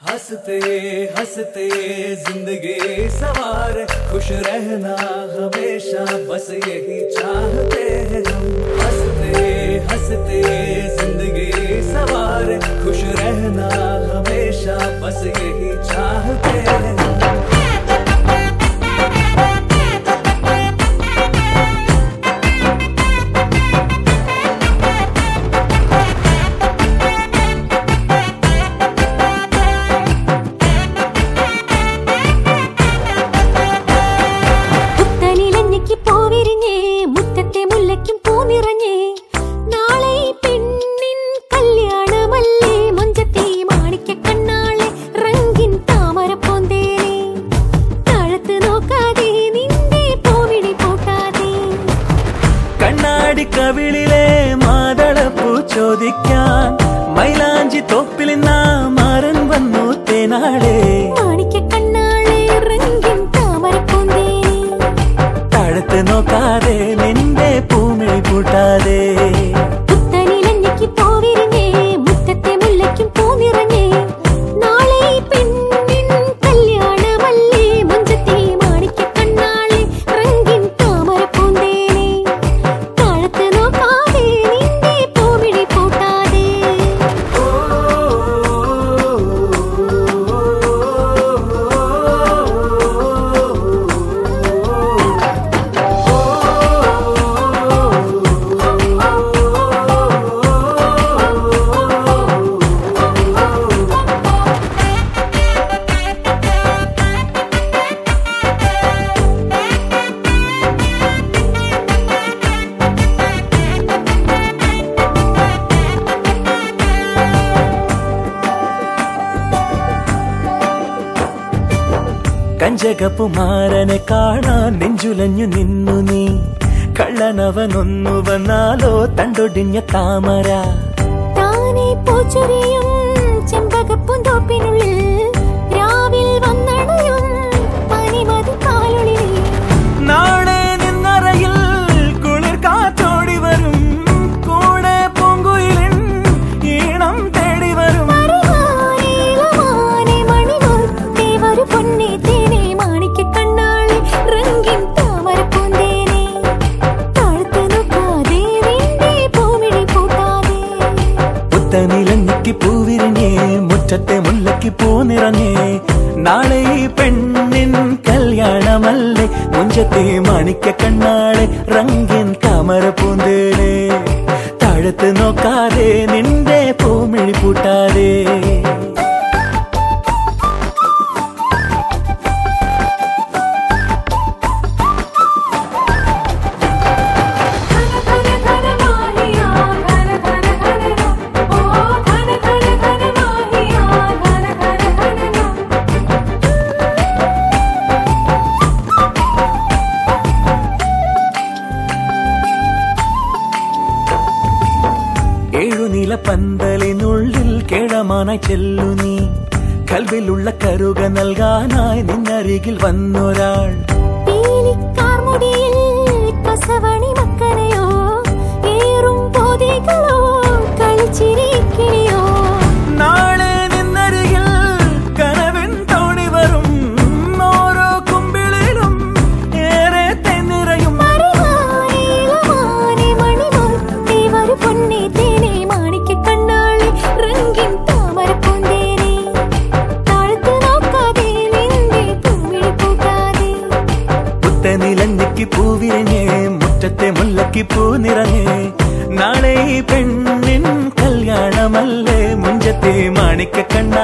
हँसते हँसते ज़िंदगी सवार, खुश रहना हमेशा बस यही चाहते हैं हम। हँसते हँसते ज़िंदगी सवार, खुश रहना हमेशा बस यही चाहते ചോദിക്കാൻ. മൈലാഞ്ചി തോപ്പിൽ നിന്നാ മാരൻ വന്നു തേനാളെ കഞ്ചകപ്പുമാരനെ കാണാൻ നെഞ്ചുലഞ്ഞു നിന്നു നീ. കള്ളനവനൊന്നു വന്നാലോ തണ്ടൊടിഞ്ഞ താമര. താനെ ചെമ്പകപ്പും ചെമ്പകപ്പൂന്തോപ്പിനുള്ളിൽ പുത്തനിലഞ്ഞിക്ക് പൂവിരിഞ്ഞേ മുറ്റത്തെ മുല്ലയ്ക്ക് പൂ നാളെ ഈ പെണ്ണിൻ കല്യാണമല്ലേ മുഞ്ചത്തെ മാണിക്ക കണ്ണാളെ റങ്കിൻ കമര പൂന്തേനെ താഴത്ത് നോക്കാതെ നിന്റെ പൂമിഴി പൂട്ടാതെ. ഏഴുനില പന്തലിനുള്ളിൽ കേഴമാനായി ചെല്ലു നീ. കൽവിലുള്ള കരുക നൽകാനായി നിന്നരികിൽ വന്നൊരാൾ. കസവണി മക്കനെയോ ഏറും പോതികളോ മുല്ലയ്ക്ക് പൂ നിറഞ്ഞേ. നാളെ പെണ്ണിൻ കല്യാണമല്ലേ? മുഞ്ചത്തെ മാണിക്ക കണ്ണാളെ